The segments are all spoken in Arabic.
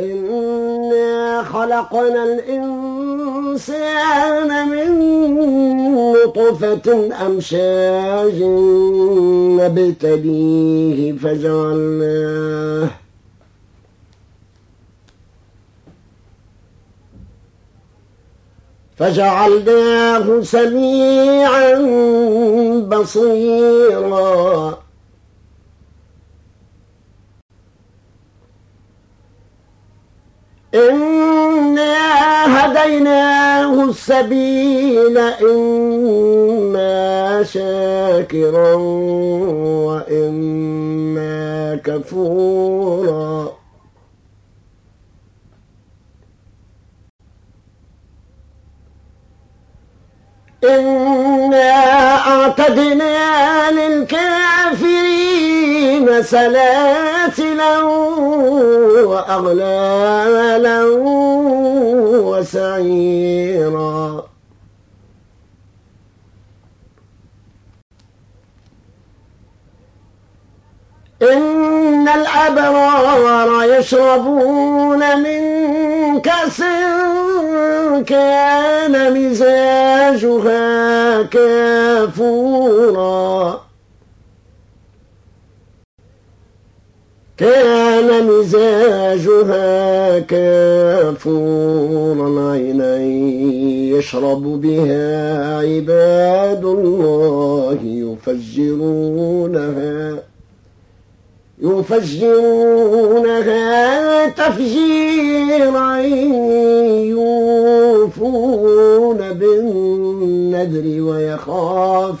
إنا خلقنا الإنسان من نطفة أمشاج نبتليه فجعلناه فجعلناه سميعا بصيرا إنا هديناه السبيل إما شاكرا وإما كفورا إنا أعتدنا للكافرين وأغلالا وسعيرا. إن الأبرار يشربون من كأس كان مزاجها كافورا. كان مزاجها كافورا عينا يشرب بها عباد الله يفجرونها يفجرونها تفجيرا يوفون بالنذر ويخافون.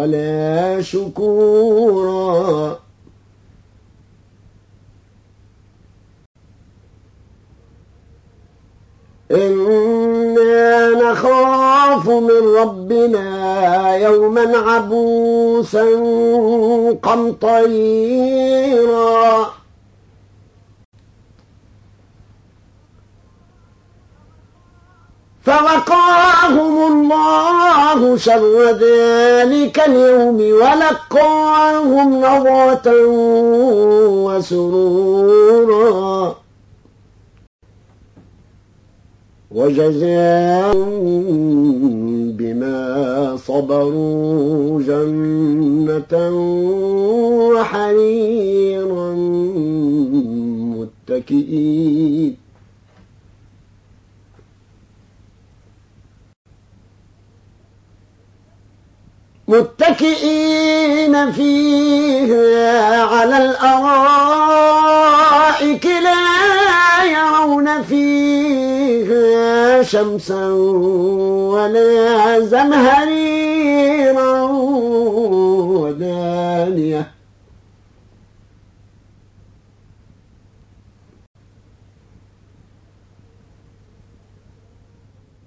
ولا شكورا. إنا نخاف من ربنا يوما عبوسا قمطريرا فوقاهم الله شر ذلك اليوم ولقاهم نظرة وسرورا. وجزاء بما صبروا جنة وحريرا متكئين. متكئين فيها على الأرائك لا يرون فيها شمسا ولا زمهريرا ودانية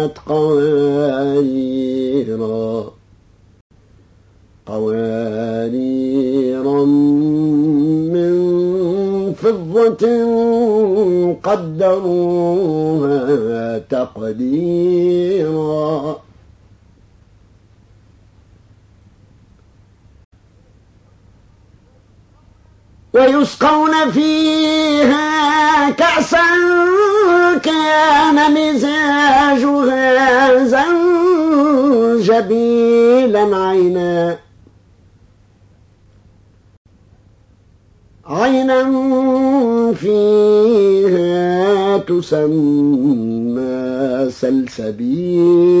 كانت قواريرا قواريرا من فضة قدروها تقديرا. ويسقون فيها كأسا كان مزاجها زنجبيلا عينا. عينا فيها تسمى سلسبيلا.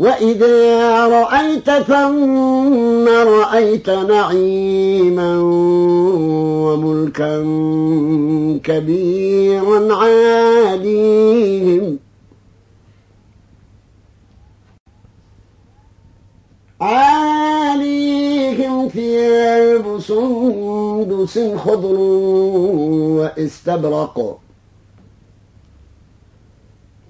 وإذا رأيت ثم رأيت نعيما وملكا كبيرا عاليهم عاليهم ثياب سندس خضر واستبرق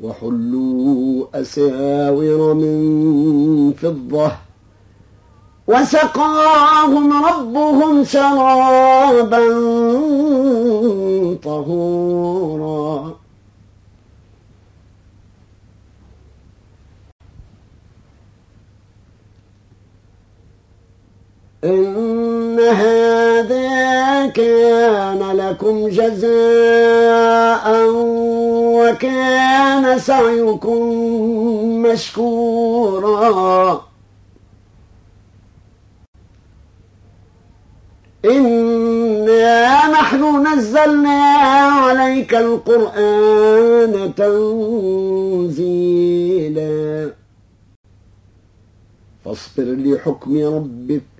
وحلوا أساور من فضة وسقاهم ربهم شرابا طهورا. إن هذا كان لكم جزاء وكان سعيكم مشكورا. إنا نحن نزلنا عليك القرآن تنزيلا. فاصبر لحكم ربك.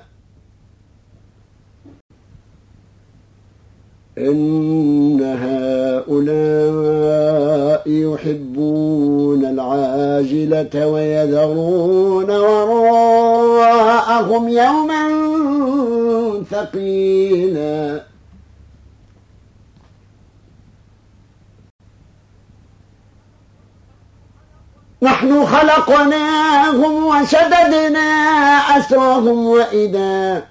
إن هؤلاء يحبون العاجلة ويذرون وراءهم يوما ثقيلا. نحن خلقناهم وشددنا أسرهم وإذا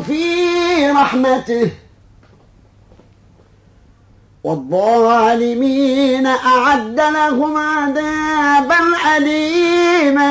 في رحمته والظالمين أعد لهم عذابا أليما.